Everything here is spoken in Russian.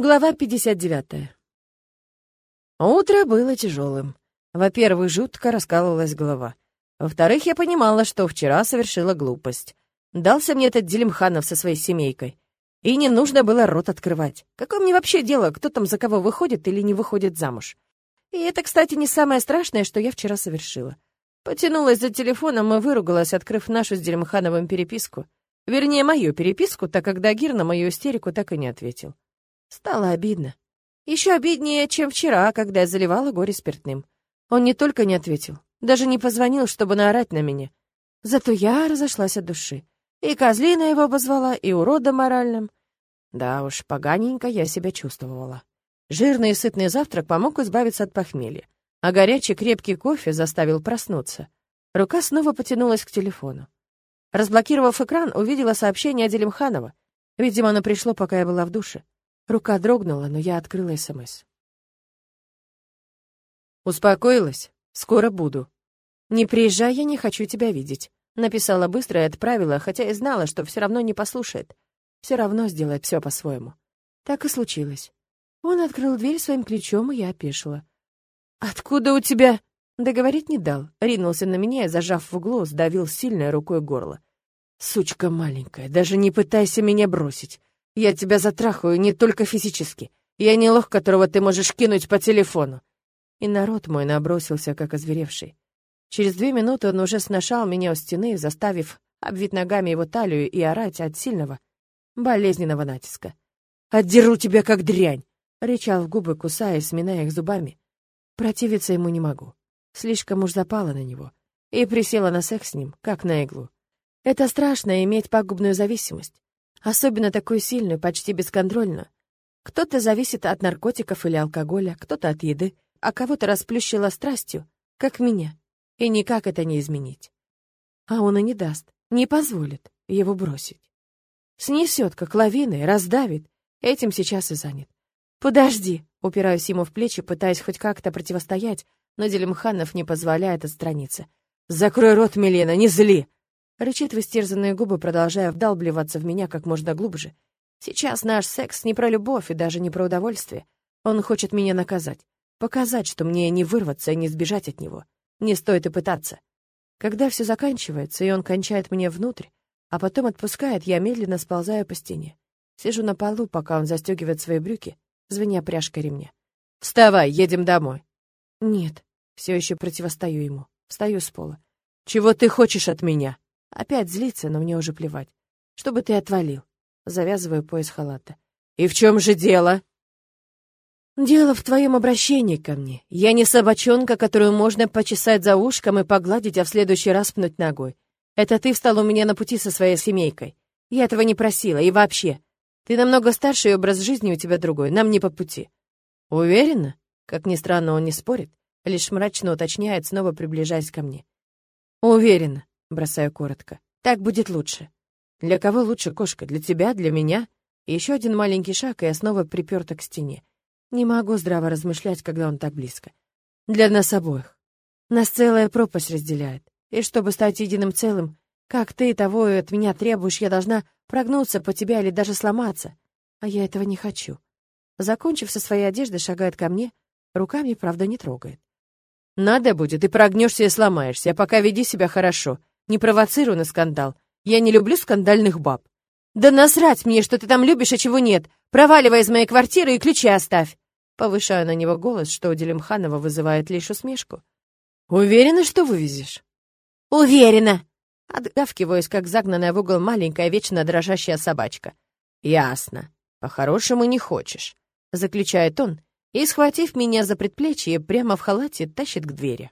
Глава 59. Утро было тяжелым. Во-первых, жутко раскалывалась голова. Во-вторых, я понимала, что вчера совершила глупость. Дался мне этот Делимханов со своей семейкой. И не нужно было рот открывать. Какое мне вообще дело, кто там за кого выходит или не выходит замуж? И это, кстати, не самое страшное, что я вчера совершила. Потянулась за телефоном и выругалась, открыв нашу с Делимхановым переписку. Вернее, мою переписку, так как Дагир на мою истерику так и не ответил. Стало обидно. Еще обиднее, чем вчера, когда я заливала горе спиртным. Он не только не ответил, даже не позвонил, чтобы наорать на меня. Зато я разошлась от души. И козлина его обозвала, и урода моральным. Да уж, поганенько я себя чувствовала. Жирный и сытный завтрак помог избавиться от похмелья, а горячий крепкий кофе заставил проснуться. Рука снова потянулась к телефону. Разблокировав экран, увидела сообщение от Делимханова. Видимо, оно пришло, пока я была в душе. Рука дрогнула, но я открыла СМС. «Успокоилась? Скоро буду. Не приезжай, я не хочу тебя видеть». Написала быстро и отправила, хотя и знала, что все равно не послушает. Все равно сделает все по-своему. Так и случилось. Он открыл дверь своим ключом, и я опешила. «Откуда у тебя...» Договорить не дал. Ринулся на меня и, зажав в углу, сдавил сильной рукой горло. «Сучка маленькая, даже не пытайся меня бросить. Я тебя затрахаю не только физически. Я не лох, которого ты можешь кинуть по телефону. И народ мой набросился, как озверевший. Через две минуты он уже сношал меня у стены, заставив обвить ногами его талию и орать от сильного, болезненного натиска. «Отдеру тебя, как дрянь!» — рычал в губы, кусая, сминая их зубами. Противиться ему не могу. Слишком уж запала на него. И присела на секс с ним, как на иглу. Это страшно — иметь пагубную зависимость. Особенно такую сильную, почти бесконтрольную. Кто-то зависит от наркотиков или алкоголя, кто-то от еды, а кого-то расплющило страстью, как меня. И никак это не изменить. А он и не даст, не позволит его бросить. Снесет, как лавиной, раздавит. Этим сейчас и занят. «Подожди!» — упираюсь ему в плечи, пытаясь хоть как-то противостоять, но Делимханов не позволяет отстраниться. «Закрой рот, Милена, не зли!» Рычит в истерзанные губы, продолжая вдалбливаться в меня как можно глубже. Сейчас наш секс не про любовь и даже не про удовольствие. Он хочет меня наказать. Показать, что мне не вырваться и не сбежать от него. Не стоит и пытаться. Когда все заканчивается, и он кончает мне внутрь, а потом отпускает, я медленно сползаю по стене. Сижу на полу, пока он застегивает свои брюки, звеня пряжкой ремня. «Вставай, едем домой!» «Нет», все еще противостою ему. Встаю с пола. «Чего ты хочешь от меня?» Опять злится, но мне уже плевать. Чтобы ты отвалил. Завязываю пояс халата. И в чем же дело? Дело в твоем обращении ко мне. Я не собачонка, которую можно почесать за ушком и погладить, а в следующий раз пнуть ногой. Это ты встал у меня на пути со своей семейкой. Я этого не просила, и вообще. Ты намного старше, и образ жизни у тебя другой. Нам не по пути. Уверена? Как ни странно, он не спорит, лишь мрачно уточняет, снова приближаясь ко мне. Уверена. Бросаю коротко. Так будет лучше. Для кого лучше кошка? Для тебя? Для меня? Еще один маленький шаг, и я снова приперта к стене. Не могу здраво размышлять, когда он так близко. Для нас обоих. Нас целая пропасть разделяет. И чтобы стать единым целым, как ты того от меня требуешь, я должна прогнуться по тебя или даже сломаться. А я этого не хочу. Закончив со своей одеждой, шагает ко мне, руками, правда, не трогает. Надо будет, и прогнешься и сломаешься, а пока веди себя хорошо. Не провоцируй на скандал. Я не люблю скандальных баб. Да насрать мне, что ты там любишь, а чего нет. Проваливай из моей квартиры и ключи оставь. Повышаю на него голос, что у Делимханова вызывает лишь усмешку. Уверена, что вывезешь? Уверена. Отгавкиваюсь, как загнанная в угол маленькая, вечно дрожащая собачка. Ясно. По-хорошему не хочешь. Заключает он и, схватив меня за предплечье, прямо в халате тащит к двери.